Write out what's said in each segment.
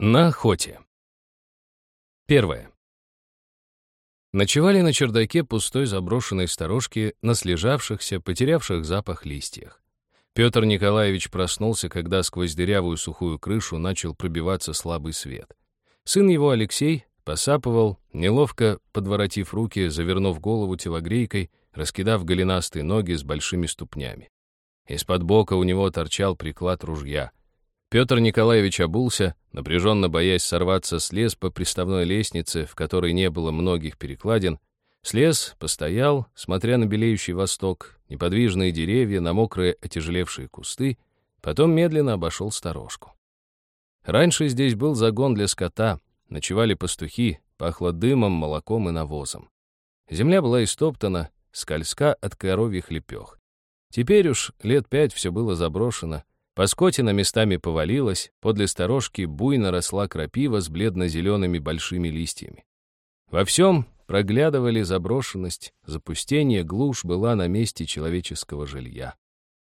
На охоте. Первое. Ночевали на чердаке пустой заброшенной сторожки на слежавшихся, потерявших запах листьях. Петр Николаевич проснулся, когда сквозь дырявую сухую крышу начал пробиваться слабый свет. Сын его, Алексей, посапывал, неловко подворотив руки, завернув голову телогрейкой, раскидав голенастые ноги с большими ступнями. Из-под бока у него торчал приклад ружья — Петр Николаевич обулся, напряженно боясь сорваться, слез по приставной лестнице, в которой не было многих перекладин, слез, постоял, смотря на белеющий восток, неподвижные деревья, на мокрые отяжелевшие кусты, потом медленно обошел сторожку. Раньше здесь был загон для скота, ночевали пастухи, пахло дымом, молоком и навозом. Земля была истоптана, скользка от коровьих лепех. Теперь уж лет пять все было заброшено, Поскотина местами повалилась, подле сторожки буйно росла крапива с бледно-зелеными большими листьями. Во всем проглядывали заброшенность, запустение, глушь была на месте человеческого жилья.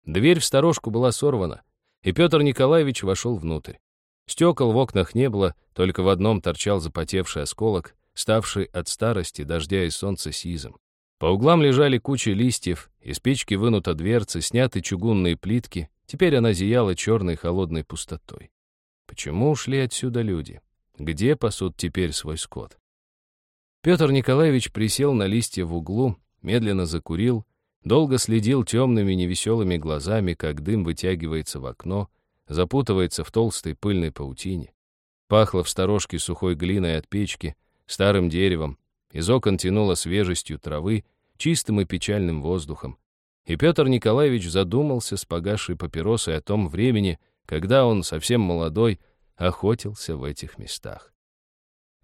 Дверь в сторожку была сорвана, и Петр Николаевич вошел внутрь. Стекол в окнах не было, только в одном торчал запотевший осколок, ставший от старости, дождя и солнца сизым. По углам лежали кучи листьев, из печки вынута дверцы, сняты чугунные плитки, Теперь она зияла черной холодной пустотой. Почему ушли отсюда люди? Где пасут теперь свой скот? Петр Николаевич присел на листья в углу, медленно закурил, долго следил темными невеселыми глазами, как дым вытягивается в окно, запутывается в толстой пыльной паутине. Пахло в сторожке сухой глиной от печки, старым деревом, из окон тянуло свежестью травы, чистым и печальным воздухом. И Петр Николаевич задумался с погасшей папиросой о том времени, когда он, совсем молодой, охотился в этих местах.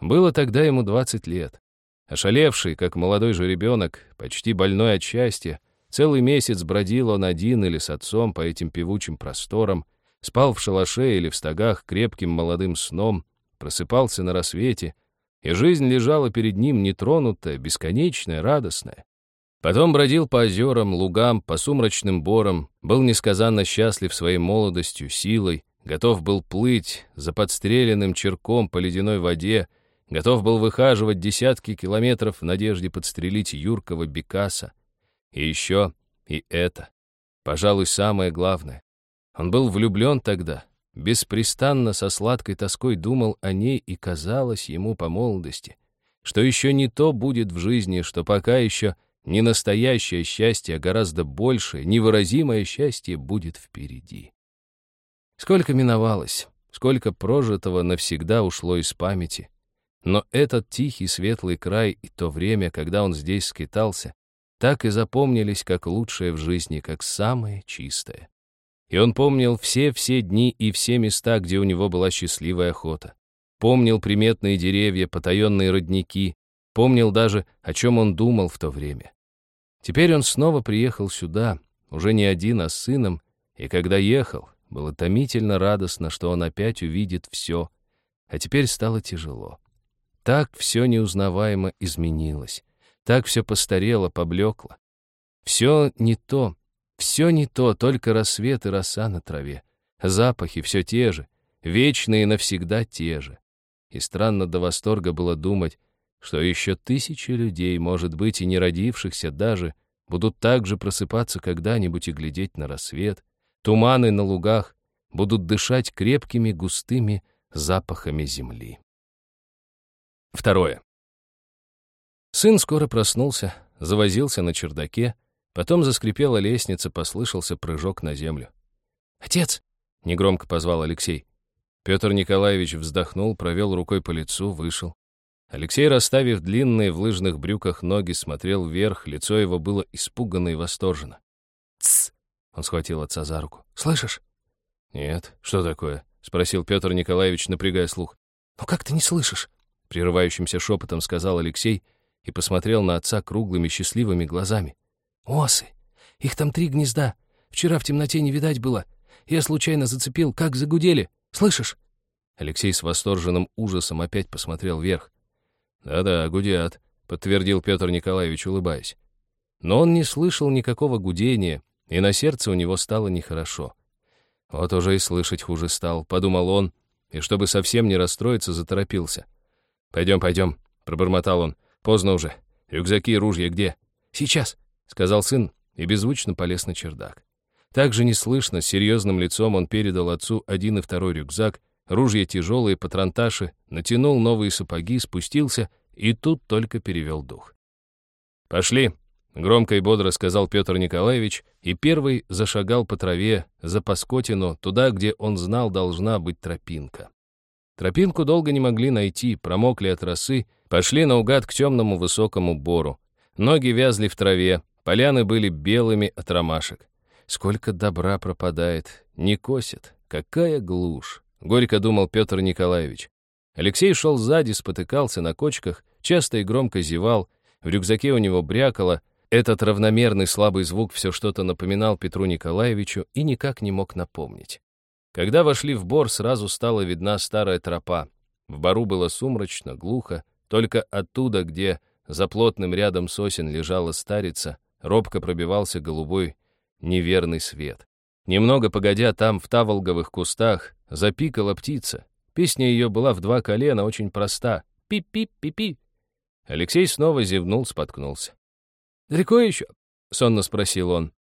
Было тогда ему 20 лет. Ошалевший, как молодой же ребенок, почти больной от счастья, целый месяц бродил он один или с отцом по этим певучим просторам, спал в шалаше или в стогах крепким молодым сном, просыпался на рассвете, и жизнь лежала перед ним нетронутая, бесконечная, радостная. Потом бродил по озерам, лугам, по сумрачным борам, был несказанно счастлив своей молодостью, силой, готов был плыть за подстреленным черком по ледяной воде, готов был выхаживать десятки километров в надежде подстрелить юркого Бекаса. И еще и это, пожалуй, самое главное. Он был влюблен тогда, беспрестанно со сладкой тоской думал о ней и казалось ему по молодости, что еще не то будет в жизни, что пока еще не настоящее счастье, а гораздо большее, невыразимое счастье будет впереди. Сколько миновалось, сколько прожитого навсегда ушло из памяти. Но этот тихий светлый край и то время, когда он здесь скитался, так и запомнились как лучшее в жизни, как самое чистое. И он помнил все-все дни и все места, где у него была счастливая охота. Помнил приметные деревья, потаенные родники, помнил даже, о чем он думал в то время. Теперь он снова приехал сюда, уже не один, а с сыном, и когда ехал, было томительно радостно, что он опять увидит все, а теперь стало тяжело. Так все неузнаваемо изменилось, так все постарело, поблекло. Все не то, все не то, только рассвет и роса на траве, запахи все те же, вечные навсегда те же. И странно до восторга было думать, что еще тысячи людей, может быть, и не родившихся даже, будут также просыпаться когда-нибудь и глядеть на рассвет, туманы на лугах, будут дышать крепкими густыми запахами земли. Второе. Сын скоро проснулся, завозился на чердаке, потом заскрипела лестница, послышался прыжок на землю. «Отец!» — негромко позвал Алексей. Петр Николаевич вздохнул, провел рукой по лицу, вышел. Алексей, расставив длинные в лыжных брюках ноги, смотрел вверх, лицо его было испуганно и восторженно. «Тсс!» — он схватил отца за руку. «Слышишь?» «Нет, что такое?» — спросил Петр Николаевич, напрягая слух. «Ну как ты не слышишь?» — прерывающимся шепотом сказал Алексей и посмотрел на отца круглыми счастливыми глазами. «Осы! Их там три гнезда. Вчера в темноте не видать было. Я случайно зацепил, как загудели. Слышишь?» Алексей с восторженным ужасом опять посмотрел вверх. «Да-да, гудят», — подтвердил Петр Николаевич, улыбаясь. Но он не слышал никакого гудения, и на сердце у него стало нехорошо. Вот уже и слышать хуже стал, подумал он, и, чтобы совсем не расстроиться, заторопился. «Пойдем, пойдем», — пробормотал он. «Поздно уже. Рюкзаки и ружья где?» «Сейчас», — сказал сын и беззвучно полез на чердак. Также неслышно, с серьезным лицом он передал отцу один и второй рюкзак, ружья тяжелые, патронташи, натянул новые сапоги, спустился и тут только перевел дух. «Пошли», — громко и бодро сказал Петр Николаевич, и первый зашагал по траве за Паскотину, туда, где он знал, должна быть тропинка. Тропинку долго не могли найти, промокли от росы, пошли наугад к темному высокому бору. Ноги вязли в траве, поляны были белыми от ромашек. Сколько добра пропадает, не косит, какая глушь, горько думал Петр Николаевич. Алексей шел сзади, спотыкался на кочках, часто и громко зевал, в рюкзаке у него брякало, этот равномерный слабый звук все что-то напоминал Петру Николаевичу и никак не мог напомнить. Когда вошли в бор, сразу стала видна старая тропа. В бору было сумрачно, глухо, только оттуда, где за плотным рядом сосен лежала старица, робко пробивался голубой неверный свет. Немного погодя, там, в таволговых кустах, запикала птица. Песня ее была в два колена, очень проста. Пи-пи-пи-пи. Алексей снова зевнул, споткнулся. «Далеко еще?» — сонно спросил он.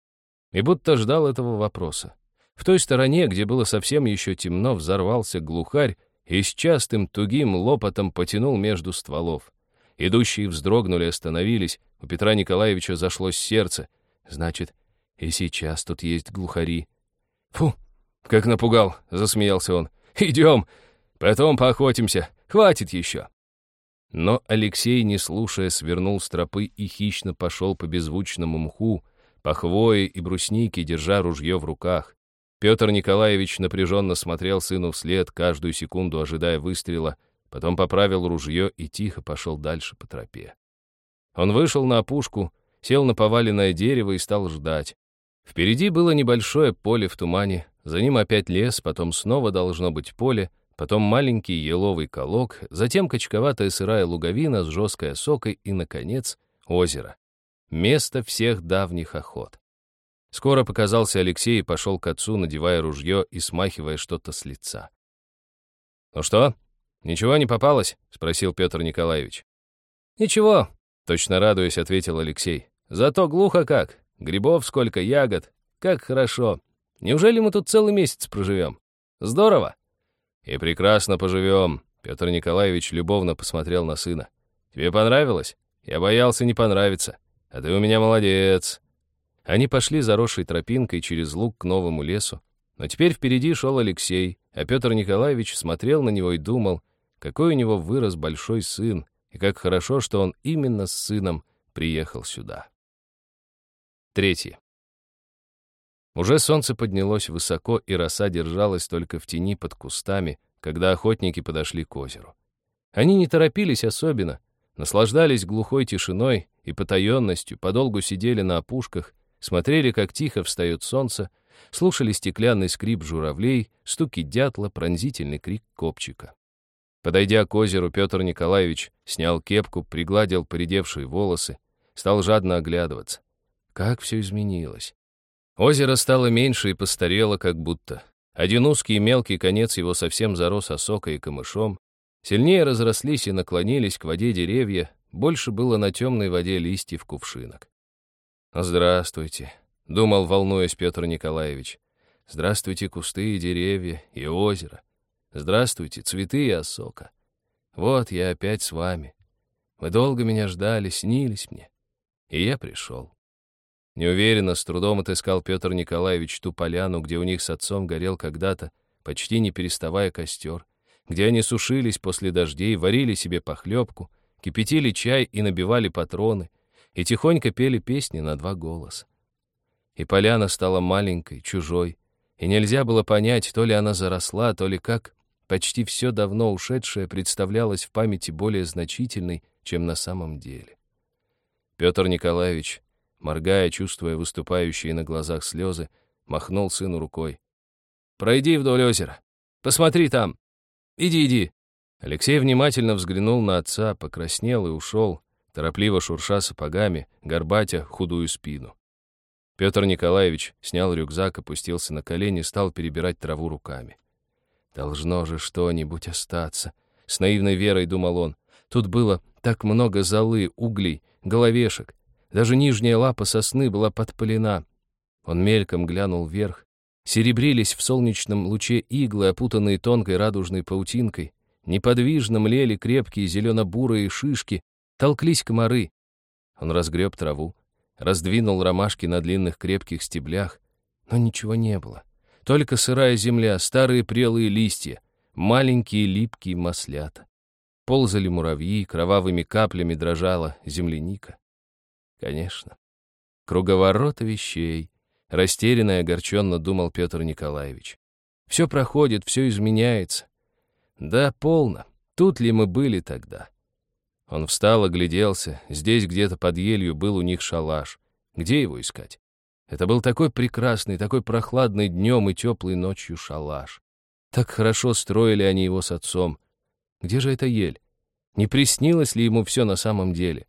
И будто ждал этого вопроса. В той стороне, где было совсем еще темно, взорвался глухарь и с частым тугим лопотом потянул между стволов. Идущие вздрогнули, остановились. У Петра Николаевича зашлось сердце. Значит, и сейчас тут есть глухари. «Фу, как напугал!» — засмеялся он. «Идем, потом поохотимся. Хватит еще!» Но Алексей, не слушая, свернул с тропы и хищно пошел по беззвучному мху, по хвое и бруснике, держа ружье в руках. Петр Николаевич напряженно смотрел сыну вслед, каждую секунду ожидая выстрела, потом поправил ружье и тихо пошел дальше по тропе. Он вышел на опушку, сел на поваленное дерево и стал ждать. Впереди было небольшое поле в тумане, за ним опять лес, потом снова должно быть поле, потом маленький еловый колок, затем качковатая сырая луговина с жесткой осокой и, наконец, озеро. Место всех давних охот. Скоро показался Алексей и пошел к отцу, надевая ружье и смахивая что-то с лица. «Ну что, ничего не попалось?» — спросил Петр Николаевич. «Ничего», — точно радуясь, ответил Алексей. «Зато глухо как. Грибов сколько, ягод. Как хорошо. Неужели мы тут целый месяц проживем? Здорово!» «И прекрасно поживем», — Петр Николаевич любовно посмотрел на сына. «Тебе понравилось? Я боялся не понравится. А ты у меня молодец». Они пошли заросшей тропинкой через луг к новому лесу. Но теперь впереди шел Алексей, а Петр Николаевич смотрел на него и думал, какой у него вырос большой сын, и как хорошо, что он именно с сыном приехал сюда. Третье. Уже солнце поднялось высоко, и роса держалась только в тени под кустами, когда охотники подошли к озеру. Они не торопились особенно, наслаждались глухой тишиной и потаенностью, подолгу сидели на опушках, смотрели, как тихо встает солнце, слушали стеклянный скрип журавлей, стуки дятла, пронзительный крик копчика. Подойдя к озеру, Петр Николаевич снял кепку, пригладил поредевшие волосы, стал жадно оглядываться. Как все изменилось. Озеро стало меньше и постарело как будто. Один узкий и мелкий конец его совсем зарос осокой и камышом. Сильнее разрослись и наклонились к воде деревья, больше было на темной воде листьев кувшинок. «Здравствуйте», — думал, волнуясь Петр Николаевич. «Здравствуйте, кусты и деревья, и озеро. Здравствуйте, цветы и осока. Вот я опять с вами. Вы долго меня ждали, снились мне. И я пришел». Неуверенно, с трудом отыскал Петр Николаевич ту поляну, где у них с отцом горел когда-то, почти не переставая костер, где они сушились после дождей, варили себе похлебку, кипятили чай и набивали патроны, и тихонько пели песни на два голоса. И поляна стала маленькой, чужой, и нельзя было понять, то ли она заросла, то ли как почти все давно ушедшее представлялось в памяти более значительной, чем на самом деле. Петр Николаевич моргая, чувствуя выступающие на глазах слезы, махнул сыну рукой. «Пройди вдоль озера. Посмотри там. Иди, иди». Алексей внимательно взглянул на отца, покраснел и ушел, торопливо шурша сапогами, горбатя худую спину. Петр Николаевич снял рюкзак, опустился на колени, стал перебирать траву руками. Должно же что-нибудь остаться. С наивной верой думал он. Тут было так много золы, углей, головешек. Даже нижняя лапа сосны была подпалена. Он мельком глянул вверх. Серебрились в солнечном луче иглы, опутанные тонкой радужной паутинкой. Неподвижно млели крепкие зелено-бурые шишки, толклись комары. Он разгреб траву, раздвинул ромашки на длинных крепких стеблях, но ничего не было. Только сырая земля, старые прелые листья, маленькие липкие маслята. Ползали муравьи, кровавыми каплями дрожала земляника. Конечно. Круговорот вещей. Растерянно и огорченно думал Петр Николаевич. Все проходит, все изменяется. Да, полно. Тут ли мы были тогда? Он встал, огляделся. Здесь где-то под елью был у них шалаш. Где его искать? Это был такой прекрасный, такой прохладный днем и теплой ночью шалаш. Так хорошо строили они его с отцом. Где же эта ель? Не приснилось ли ему все на самом деле?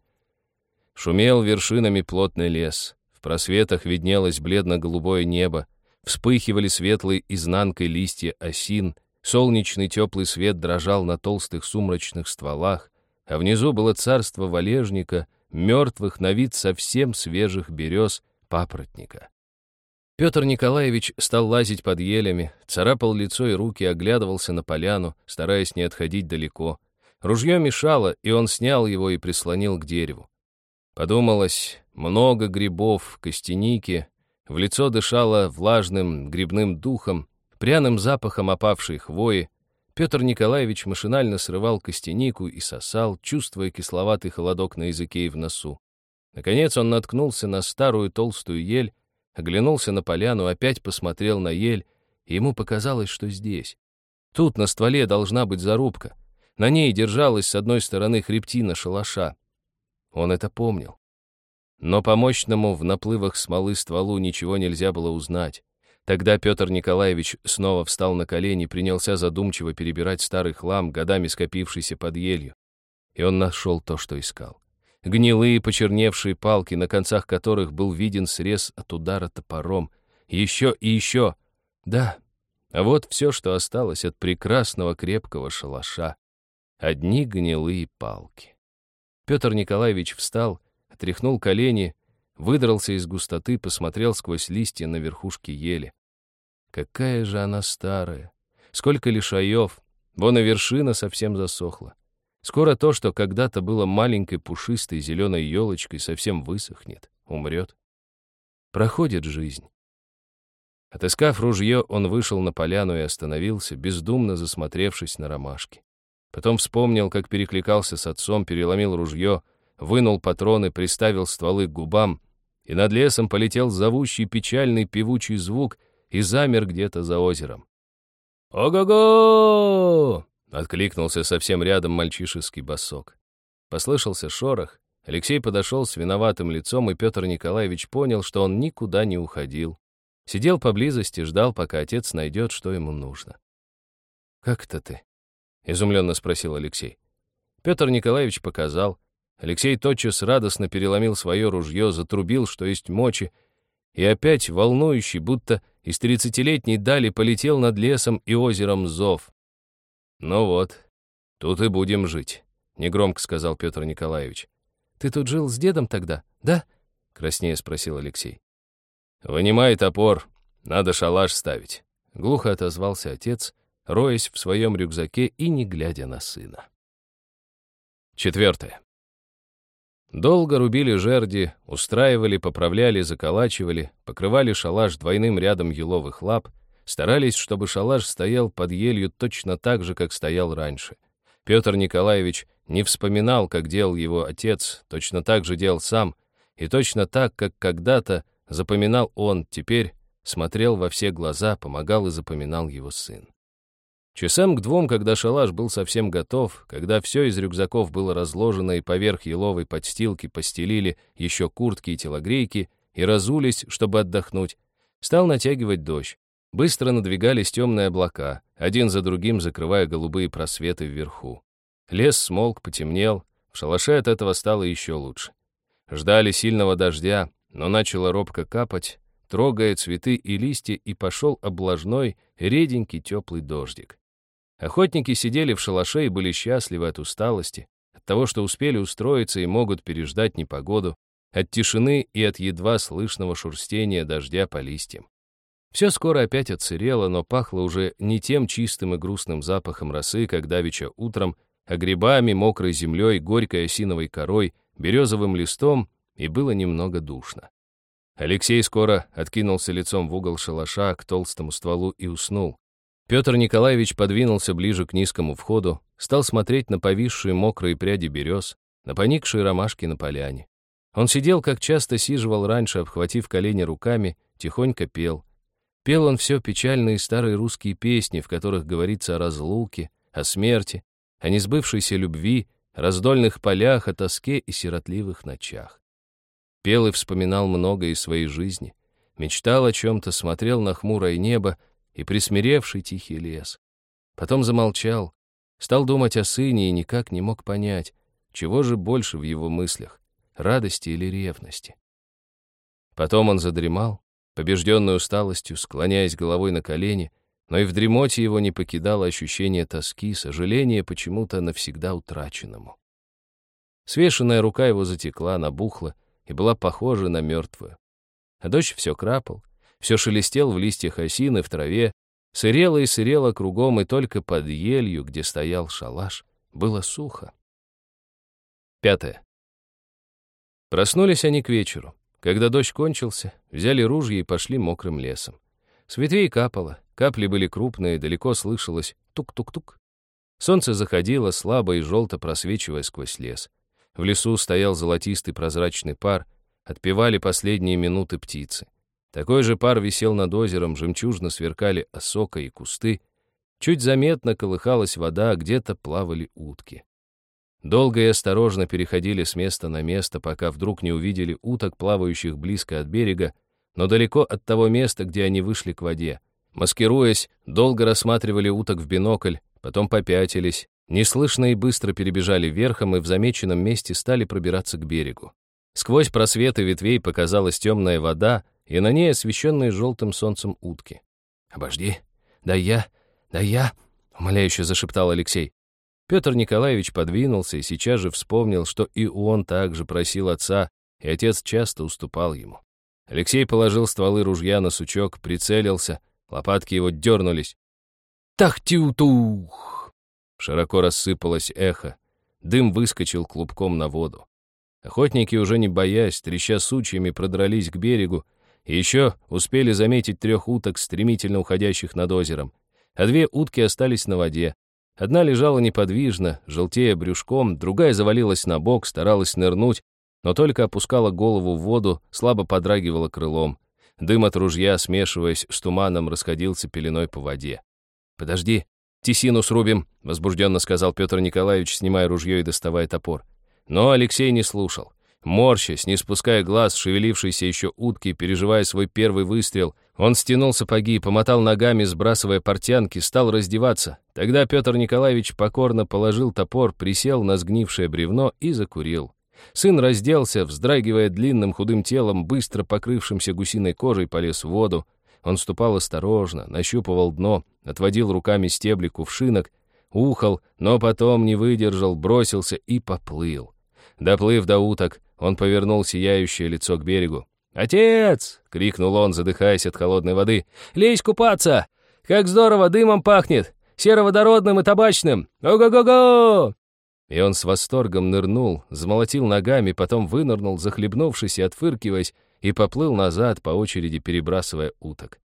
Шумел вершинами плотный лес. В просветах виднелось бледно-голубое небо. Вспыхивали светлой изнанкой листья осин. Солнечный теплый свет дрожал на толстых сумрачных стволах а внизу было царство валежника, мертвых на вид совсем свежих берез папоротника. Петр Николаевич стал лазить под елями, царапал лицо и руки, оглядывался на поляну, стараясь не отходить далеко. Ружье мешало, и он снял его и прислонил к дереву. Подумалось, много грибов, костяники, в лицо дышало влажным грибным духом, пряным запахом опавшей хвои, Петр Николаевич машинально срывал костянику и сосал, чувствуя кисловатый холодок на языке и в носу. Наконец он наткнулся на старую толстую ель, оглянулся на поляну, опять посмотрел на ель, и ему показалось, что здесь. Тут на стволе должна быть зарубка. На ней держалась с одной стороны хребтина шалаша. Он это помнил. Но по мощному в наплывах смолы стволу ничего нельзя было узнать. Тогда Петр Николаевич снова встал на колени и принялся задумчиво перебирать старый хлам, годами скопившийся под елью. И он нашел то, что искал. Гнилые почерневшие палки, на концах которых был виден срез от удара топором. Еще и еще. Да, вот все, что осталось от прекрасного крепкого шалаша. Одни гнилые палки. Петр Николаевич встал, отряхнул колени выдрался из густоты, посмотрел сквозь листья на верхушке ели. Какая же она старая! Сколько лишаев! Вон и вершина совсем засохла. Скоро то, что когда-то было маленькой пушистой зеленой елочкой, совсем высохнет, умрет. Проходит жизнь. Отыскав ружье, он вышел на поляну и остановился, бездумно засмотревшись на ромашки. Потом вспомнил, как перекликался с отцом, переломил ружье, вынул патроны, приставил стволы к губам и над лесом полетел зовущий печальный певучий звук и замер где-то за озером. «Ого-го!» — откликнулся совсем рядом мальчишеский босок. Послышался шорох, Алексей подошел с виноватым лицом, и Петр Николаевич понял, что он никуда не уходил. Сидел поблизости, ждал, пока отец найдет, что ему нужно. «Как это ты?» — изумленно спросил Алексей. Петр Николаевич показал, Алексей тотчас радостно переломил свое ружье, затрубил, что есть мочи, и опять, волнующий, будто из тридцатилетней дали, полетел над лесом и озером зов. «Ну вот, тут и будем жить», — негромко сказал Петр Николаевич. «Ты тут жил с дедом тогда, да?» — краснее спросил Алексей. «Вынимай топор, надо шалаш ставить», — глухо отозвался отец, роясь в своем рюкзаке и не глядя на сына. Четвертое. Долго рубили жерди, устраивали, поправляли, заколачивали, покрывали шалаш двойным рядом еловых лап, старались, чтобы шалаш стоял под елью точно так же, как стоял раньше. Петр Николаевич не вспоминал, как делал его отец, точно так же делал сам, и точно так, как когда-то запоминал он, теперь смотрел во все глаза, помогал и запоминал его сын. Часам к двум, когда шалаш был совсем готов, когда все из рюкзаков было разложено и поверх еловой подстилки постелили еще куртки и телогрейки и разулись, чтобы отдохнуть, стал натягивать дождь. Быстро надвигались темные облака, один за другим закрывая голубые просветы вверху. Лес смолк, потемнел, в шалаше от этого стало еще лучше. Ждали сильного дождя, но начало робко капать, трогая цветы и листья, и пошел облажной, реденький теплый дождик. Охотники сидели в шалаше и были счастливы от усталости, от того, что успели устроиться и могут переждать непогоду, от тишины и от едва слышного шурстения дождя по листьям. Все скоро опять отсырело, но пахло уже не тем чистым и грустным запахом росы, как давеча утром, а грибами, мокрой землей, горькой осиновой корой, березовым листом, и было немного душно. Алексей скоро откинулся лицом в угол шалаша к толстому стволу и уснул. Петр Николаевич подвинулся ближе к низкому входу, стал смотреть на повисшие мокрые пряди берез, на поникшие ромашки на поляне. Он сидел, как часто сиживал раньше, обхватив колени руками, тихонько пел. Пел он все печальные старые русские песни, в которых говорится о разлуке, о смерти, о несбывшейся любви, раздольных полях, о тоске и сиротливых ночах. Пел и вспоминал многое из своей жизни, мечтал о чем-то, смотрел на хмурое небо, и присмиревший тихий лес. Потом замолчал, стал думать о сыне и никак не мог понять, чего же больше в его мыслях, радости или ревности. Потом он задремал, побежденный усталостью, склоняясь головой на колени, но и в дремоте его не покидало ощущение тоски, сожаления почему-то навсегда утраченному. Свешенная рука его затекла, набухла и была похожа на мертвую. А дождь все крапал, все шелестел в листьях осины, в траве, сырело и сырело кругом, и только под елью, где стоял шалаш, было сухо. Пятое. Проснулись они к вечеру. Когда дождь кончился, взяли ружья и пошли мокрым лесом. С ветвей капало, капли были крупные, далеко слышалось тук-тук-тук. Солнце заходило, слабо и желто просвечивая сквозь лес. В лесу стоял золотистый прозрачный пар, отпевали последние минуты птицы. Такой же пар висел над озером, жемчужно сверкали осока и кусты. Чуть заметно колыхалась вода, где-то плавали утки. Долго и осторожно переходили с места на место, пока вдруг не увидели уток, плавающих близко от берега, но далеко от того места, где они вышли к воде. Маскируясь, долго рассматривали уток в бинокль, потом попятились, неслышно и быстро перебежали верхом и в замеченном месте стали пробираться к берегу. Сквозь просветы ветвей показалась темная вода, и на ней освещенные желтым солнцем утки. «Обожди, да я, да я», — умоляюще зашептал Алексей. Петр Николаевич подвинулся и сейчас же вспомнил, что и он также просил отца, и отец часто уступал ему. Алексей положил стволы ружья на сучок, прицелился, лопатки его дернулись. «Тах-тю-тух!» Широко рассыпалось эхо, дым выскочил клубком на воду. Охотники, уже не боясь, треща сучьями, продрались к берегу, еще успели заметить трех уток, стремительно уходящих над озером. А две утки остались на воде. Одна лежала неподвижно, желтея брюшком, другая завалилась на бок, старалась нырнуть, но только опускала голову в воду, слабо подрагивала крылом. Дым от ружья, смешиваясь с туманом, расходился пеленой по воде. «Подожди, тесину срубим», — возбужденно сказал Петр Николаевич, снимая ружье и доставая топор. Но Алексей не слушал. Морщась, не спуская глаз, шевелившейся еще утки, переживая свой первый выстрел, он стянул сапоги, помотал ногами, сбрасывая портянки, стал раздеваться. Тогда Петр Николаевич покорно положил топор, присел на сгнившее бревно и закурил. Сын разделся, вздрагивая длинным худым телом, быстро покрывшимся гусиной кожей, полез в воду. Он ступал осторожно, нащупывал дно, отводил руками стебли кувшинок, ухал, но потом не выдержал, бросился и поплыл. Доплыв до уток, он повернул сияющее лицо к берегу. «Отец!» — крикнул он, задыхаясь от холодной воды. «Лезь купаться! Как здорово дымом пахнет! Сероводородным и табачным! Ого-го-го!» И он с восторгом нырнул, замолотил ногами, потом вынырнул, захлебнувшись и отфыркиваясь, и поплыл назад, по очереди перебрасывая уток.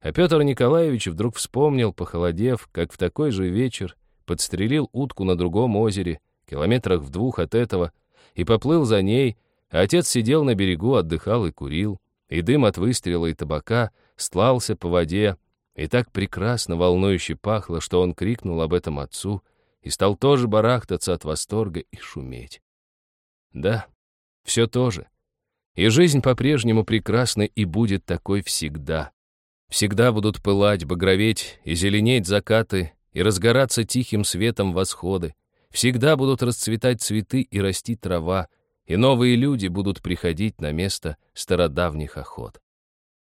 А Петр Николаевич вдруг вспомнил, похолодев, как в такой же вечер подстрелил утку на другом озере, километрах в двух от этого, и поплыл за ней, отец сидел на берегу, отдыхал и курил, и дым от выстрела и табака стлался по воде, и так прекрасно волнующе пахло, что он крикнул об этом отцу и стал тоже барахтаться от восторга и шуметь. Да, все то же. И жизнь по-прежнему прекрасна и будет такой всегда. Всегда будут пылать, багроветь и зеленеть закаты, и разгораться тихим светом восходы, Всегда будут расцветать цветы и расти трава, и новые люди будут приходить на место стародавних охот.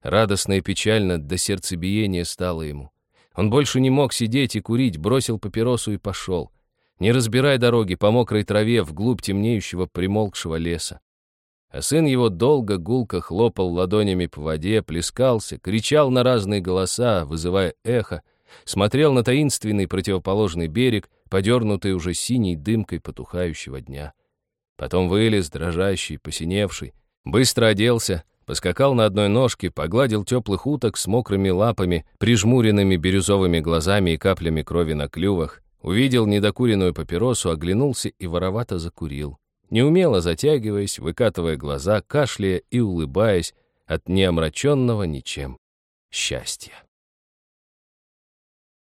Радостно и печально до сердцебиения стало ему. Он больше не мог сидеть и курить, бросил папиросу и пошел. Не разбирая дороги по мокрой траве вглубь темнеющего примолкшего леса. А сын его долго гулко хлопал ладонями по воде, плескался, кричал на разные голоса, вызывая эхо, смотрел на таинственный противоположный берег, подернутый уже синей дымкой потухающего дня. Потом вылез, дрожащий, посиневший, быстро оделся, поскакал на одной ножке, погладил теплых уток с мокрыми лапами, прижмуренными бирюзовыми глазами и каплями крови на клювах, увидел недокуренную папиросу, оглянулся и воровато закурил, неумело затягиваясь, выкатывая глаза, кашляя и улыбаясь от неомраченного ничем счастья.